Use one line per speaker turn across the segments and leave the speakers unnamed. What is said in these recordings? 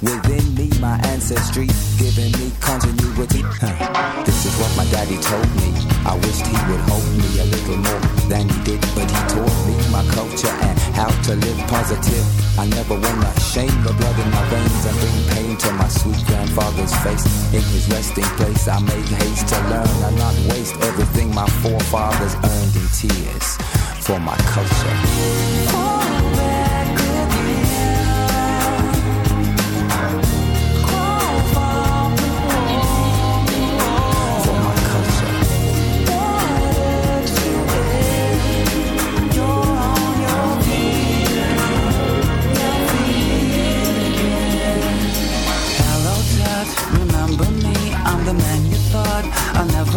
Within me, my ancestry, giving me continuity. Huh. This is what my daddy told me. I wished he would hold me a little more than he did, but he taught me my culture and how to live positive. I never wanna shame the blood in my veins and bring pain to my sweet grandfather's face. In his resting place, I make haste to learn and not waste everything my forefathers earned in tears for my culture.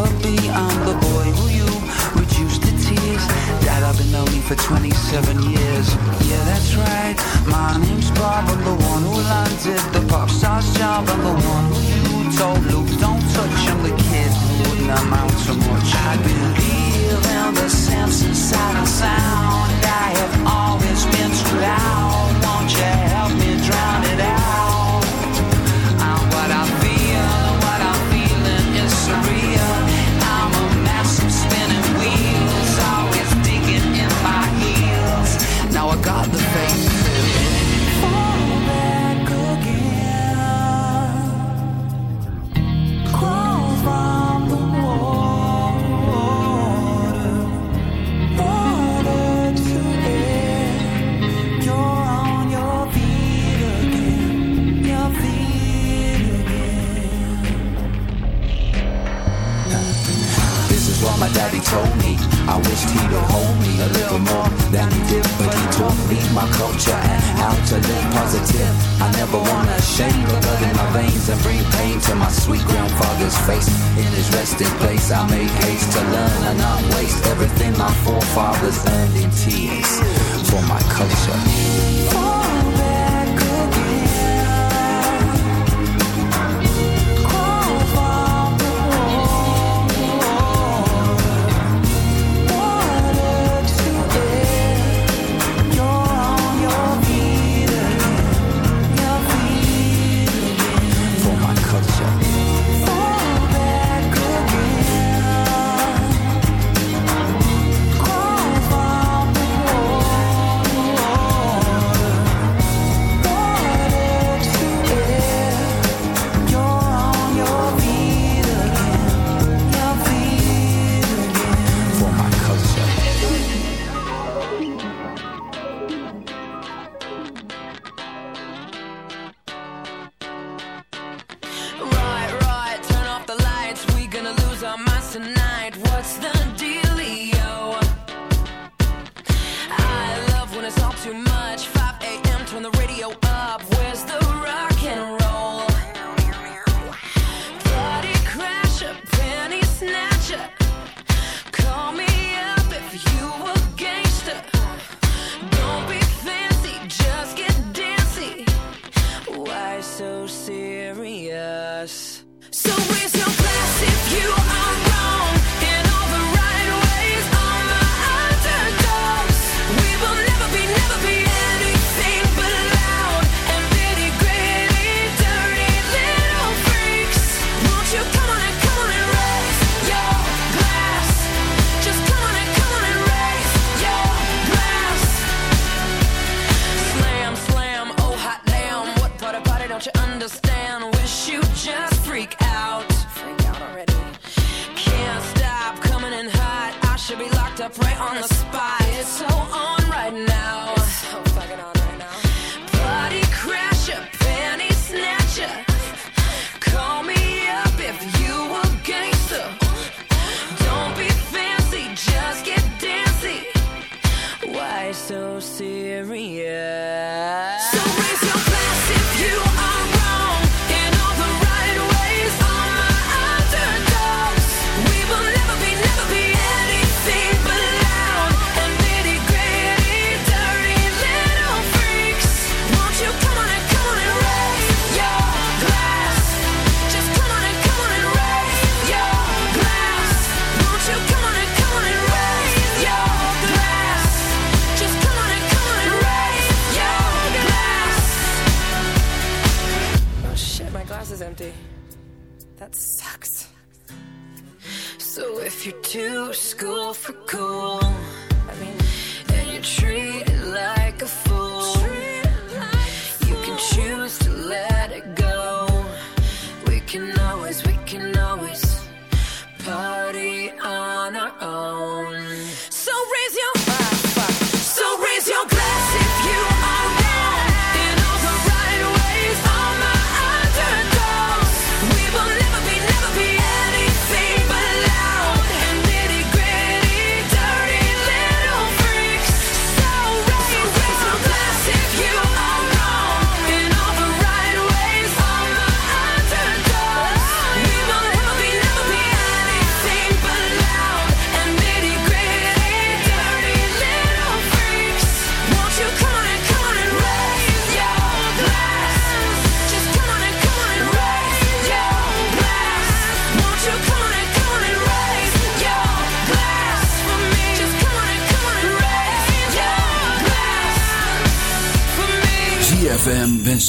I'm the boy who you reduced to tears. Dad, I've been lonely for 27 years. Yeah, that's right. My name's Bob. I'm the one who landed the pop star's job. I'm the one who you told Luke, don't touch. I'm the kid who wouldn't amount to much. I believe in the of sound. I have always been too loud. Won't you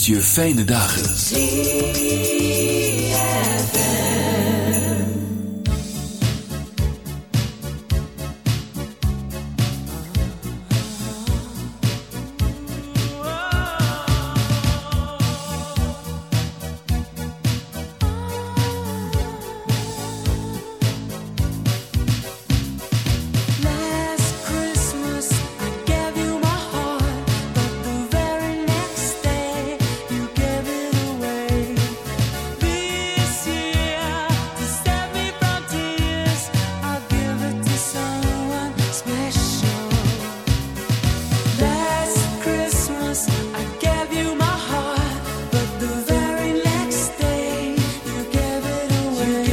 je fijne dagen.
you.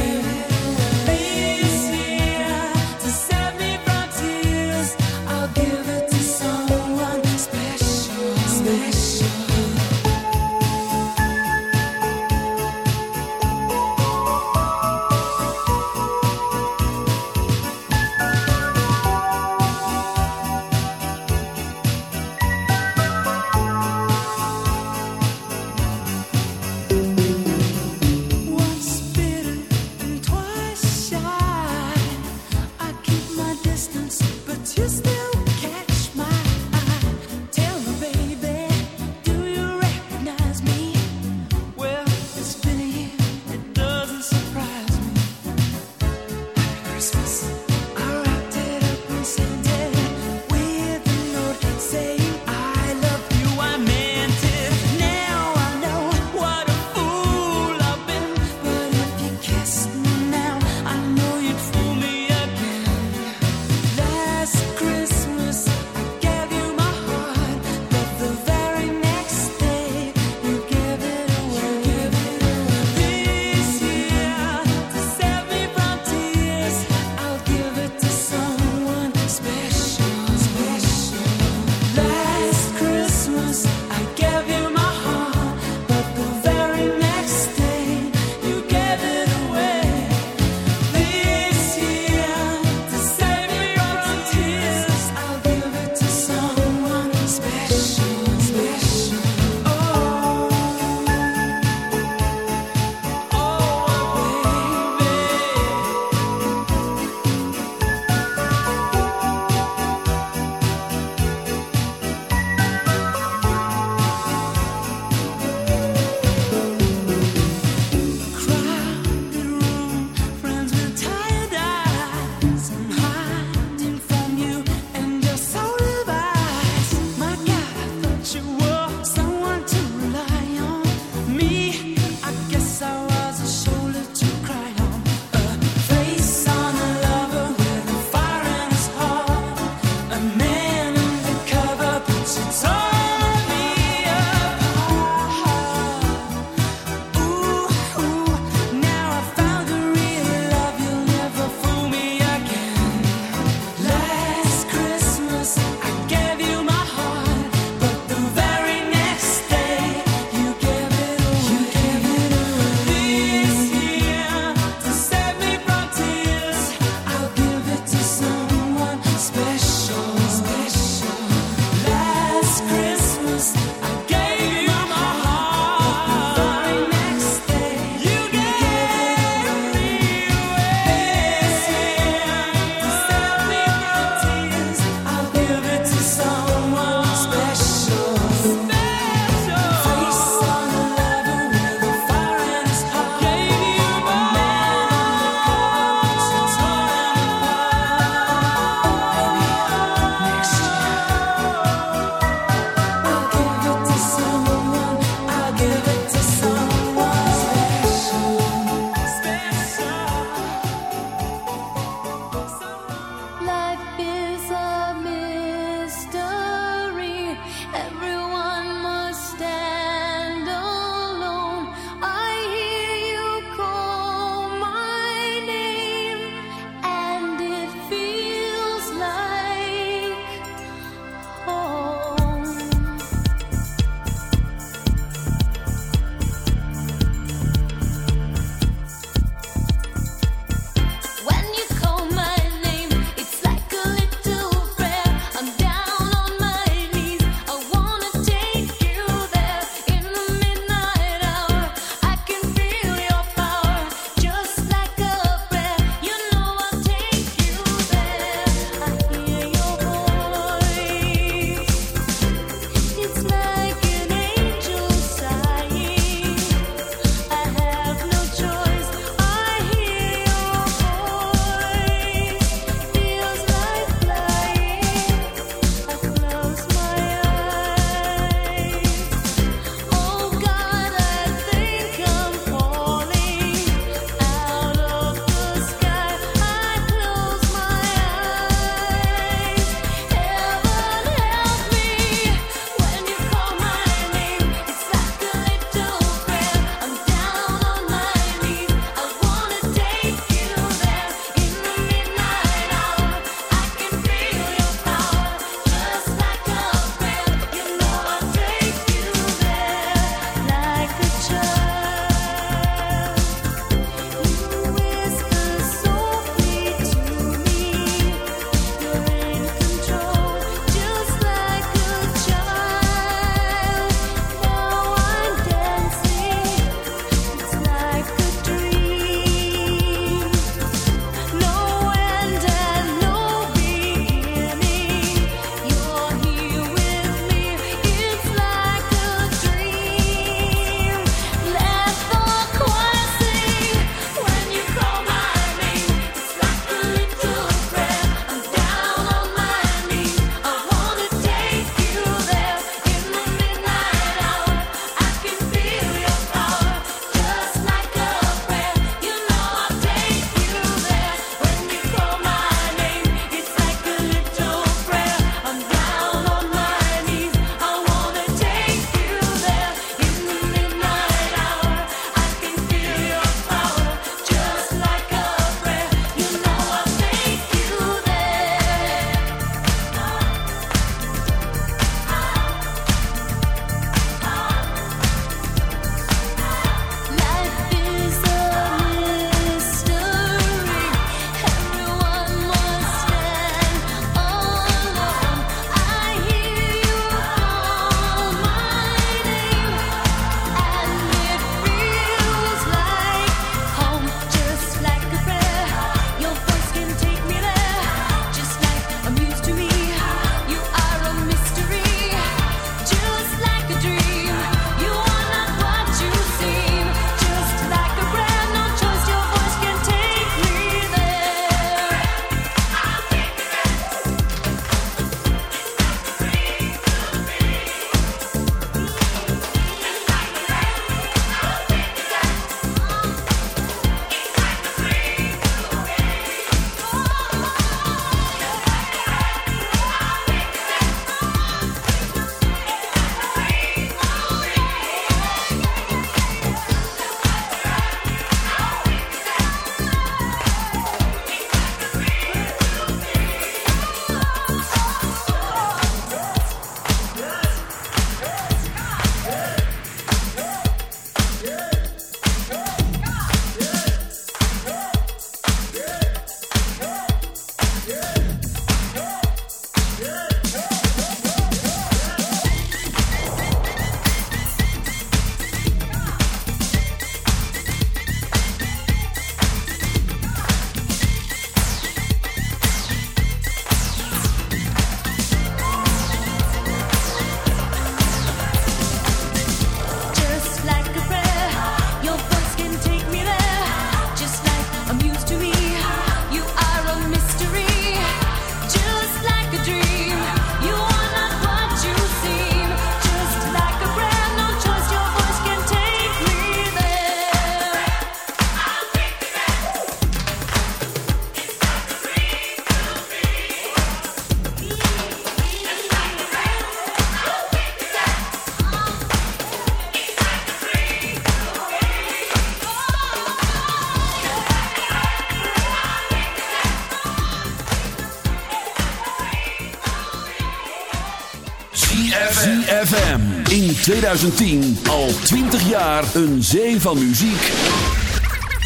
2010 al 20 jaar een zee van muziek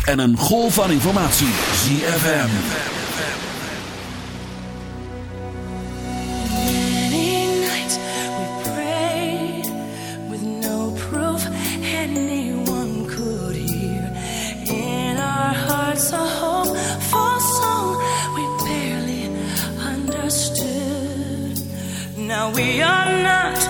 en een golf van informatie. Zie
Many nights we prayed with no proof anyone could hear. In our hearts a hopeful song we barely understood. Now we are not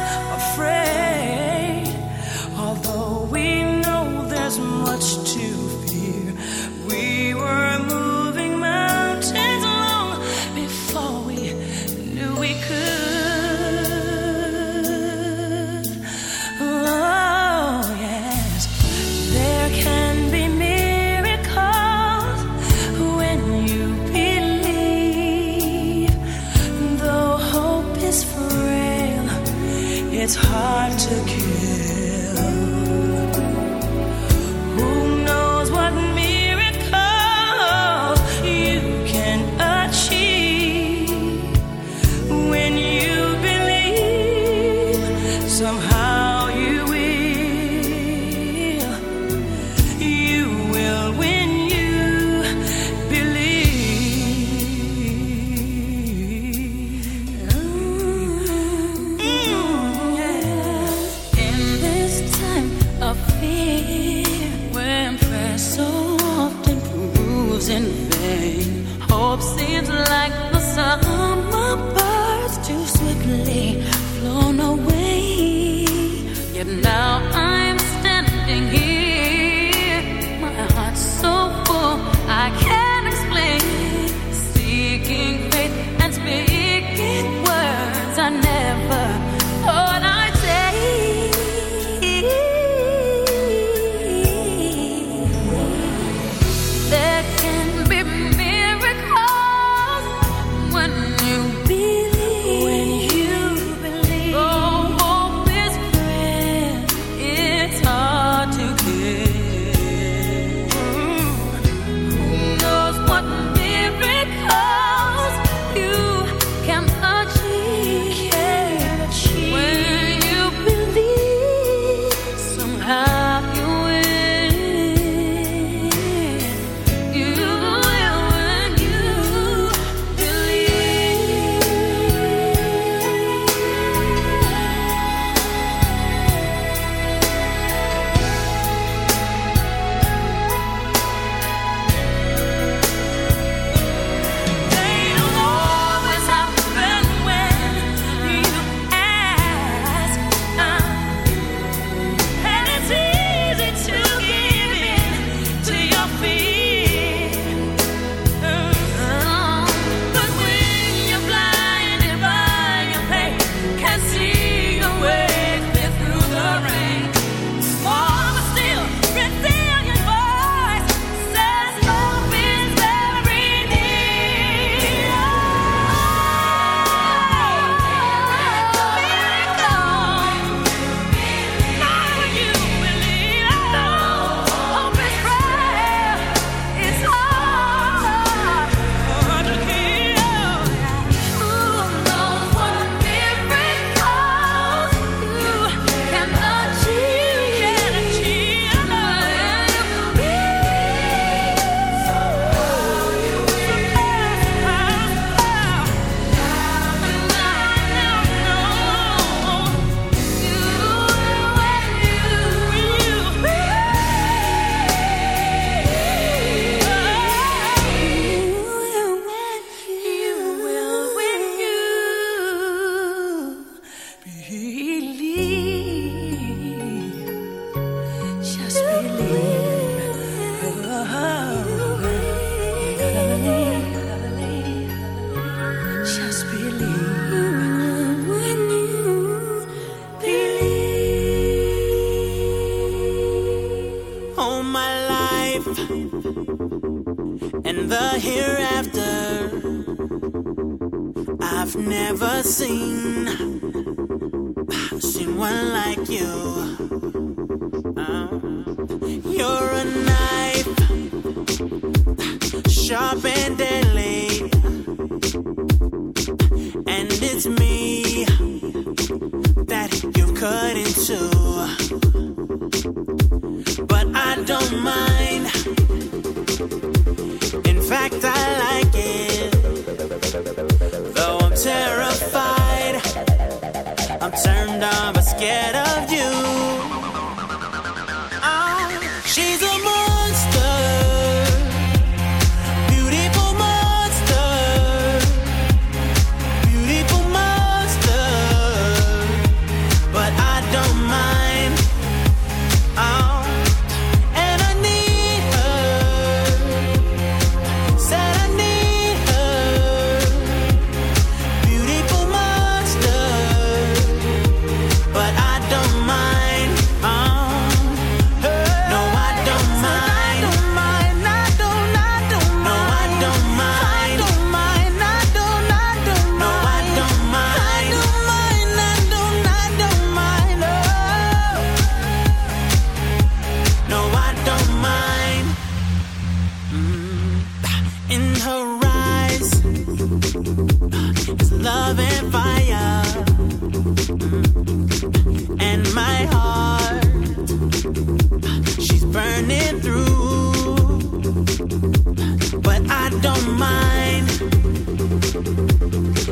seen.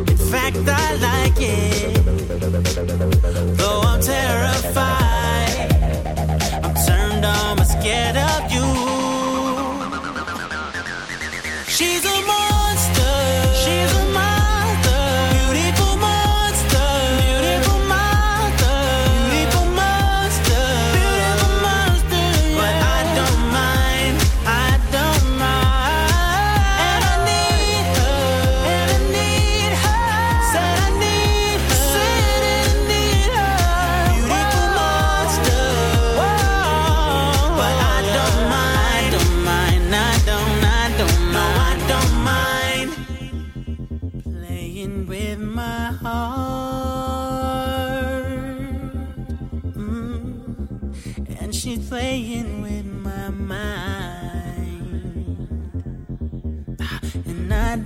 In fact, I like it. Though I'm terrified, I'm turned on, I'm scared.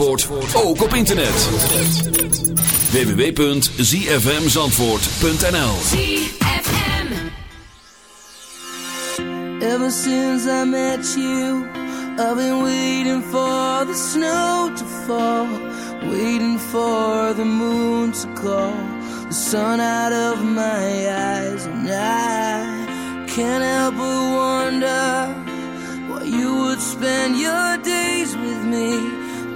Zandvoort ook op internet. www.zfmzandvoort.nl ZFM.
Ever since I met you I've been waiting for the snow to fall Waiting for the moon to call The sun out of my eyes And I can't help but wonder Why you would spend your days with me.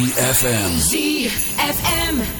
ZFM.
ZFM.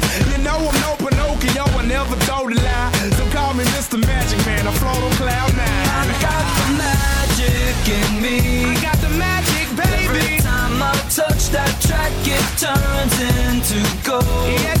it turns into gold.
Yeah.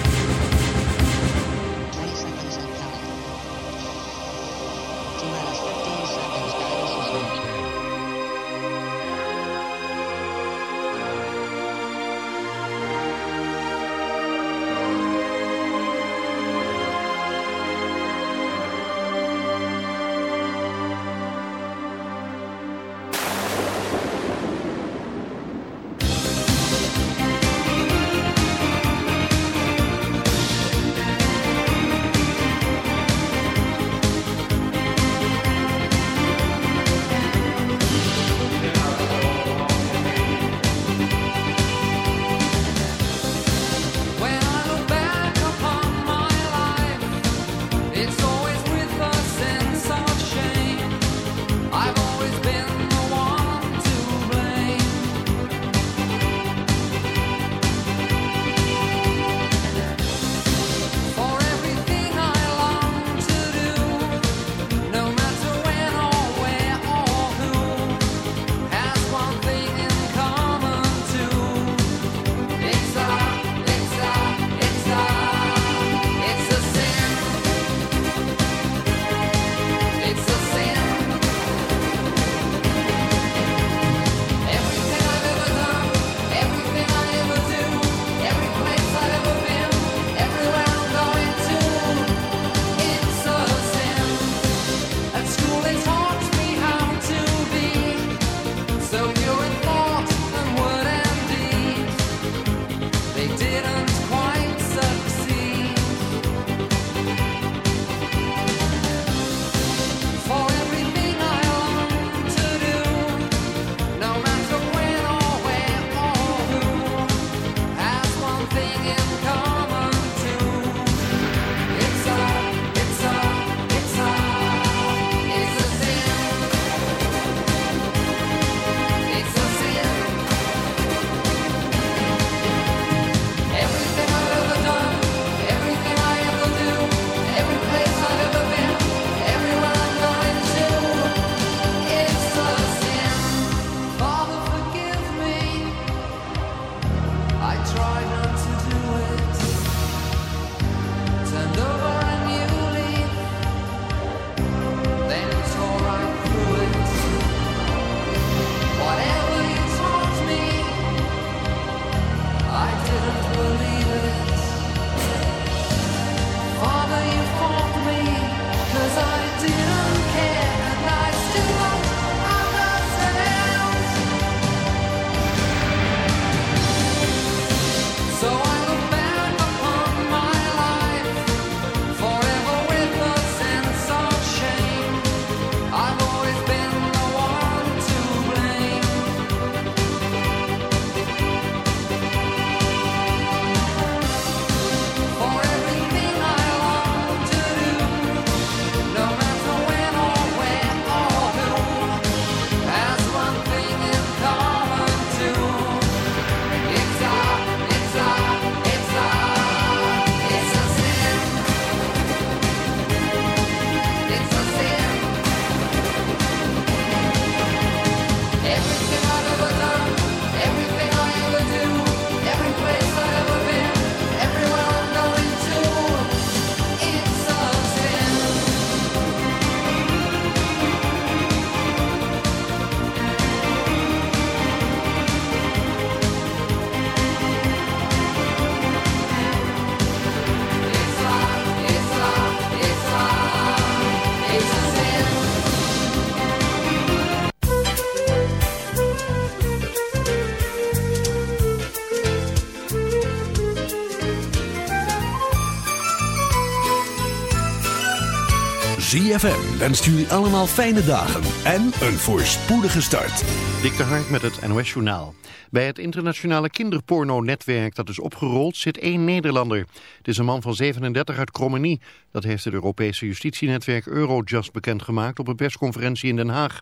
ZFM wenst jullie allemaal fijne dagen en een voorspoedige start.
Dik de Hark met het NOS Journaal. Bij het internationale kinderporno-netwerk dat is opgerold zit één Nederlander. Het is een man van 37 uit Krommenie. Dat heeft het Europese justitienetwerk Eurojust bekendgemaakt op een persconferentie in Den Haag.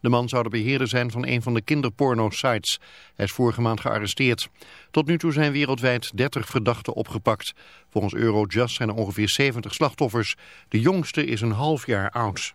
De man zou de beheerder zijn van een van de kinderporno-sites. Hij is vorige maand gearresteerd. Tot nu toe zijn wereldwijd 30 verdachten opgepakt. Volgens Eurojust zijn er ongeveer 70 slachtoffers. De jongste is een half jaar oud.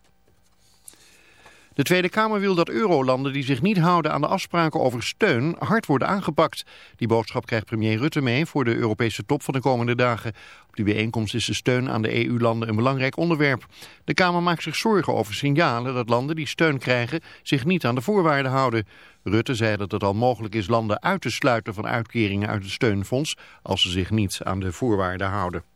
De Tweede Kamer wil dat eurolanden die zich niet houden aan de afspraken over steun hard worden aangepakt. Die boodschap krijgt premier Rutte mee voor de Europese top van de komende dagen. Op die bijeenkomst is de steun aan de EU-landen een belangrijk onderwerp. De Kamer maakt zich zorgen over signalen dat landen die steun krijgen zich niet aan de voorwaarden houden. Rutte zei dat het al mogelijk is landen uit te sluiten van uitkeringen uit het steunfonds als ze zich niet aan de voorwaarden houden.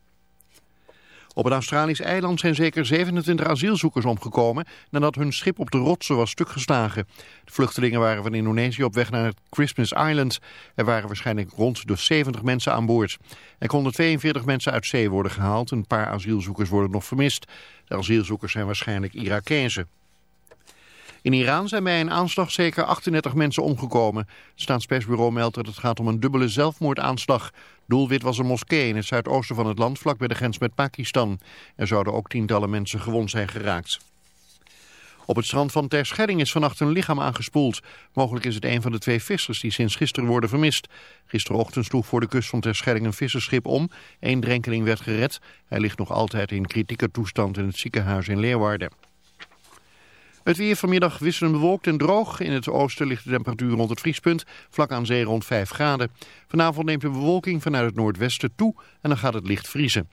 Op het Australisch eiland zijn zeker 27 asielzoekers omgekomen nadat hun schip op de rotsen was stukgeslagen. De vluchtelingen waren van Indonesië op weg naar het Christmas Island. Er waren waarschijnlijk rond de 70 mensen aan boord. Er konden 42 mensen uit zee worden gehaald. Een paar asielzoekers worden nog vermist. De asielzoekers zijn waarschijnlijk Irakezen. In Iran zijn bij een aanslag zeker 38 mensen omgekomen. Het staatspersbureau meldt dat het gaat om een dubbele zelfmoordaanslag. Doelwit was een moskee in het zuidoosten van het land, vlak bij de grens met Pakistan. Er zouden ook tientallen mensen gewond zijn geraakt. Op het strand van Terschelling is vannacht een lichaam aangespoeld. Mogelijk is het een van de twee vissers die sinds gisteren worden vermist. Gisterochtend sloeg voor de kust van Terschelling een visserschip om. Eén drenkeling werd gered. Hij ligt nog altijd in kritieke toestand in het ziekenhuis in Leeuwarden. Het weer vanmiddag wisselend bewolkt en droog. In het oosten ligt de temperatuur rond het vriespunt, vlak aan zee rond 5 graden. Vanavond neemt de bewolking vanuit het noordwesten toe en dan gaat het licht vriezen.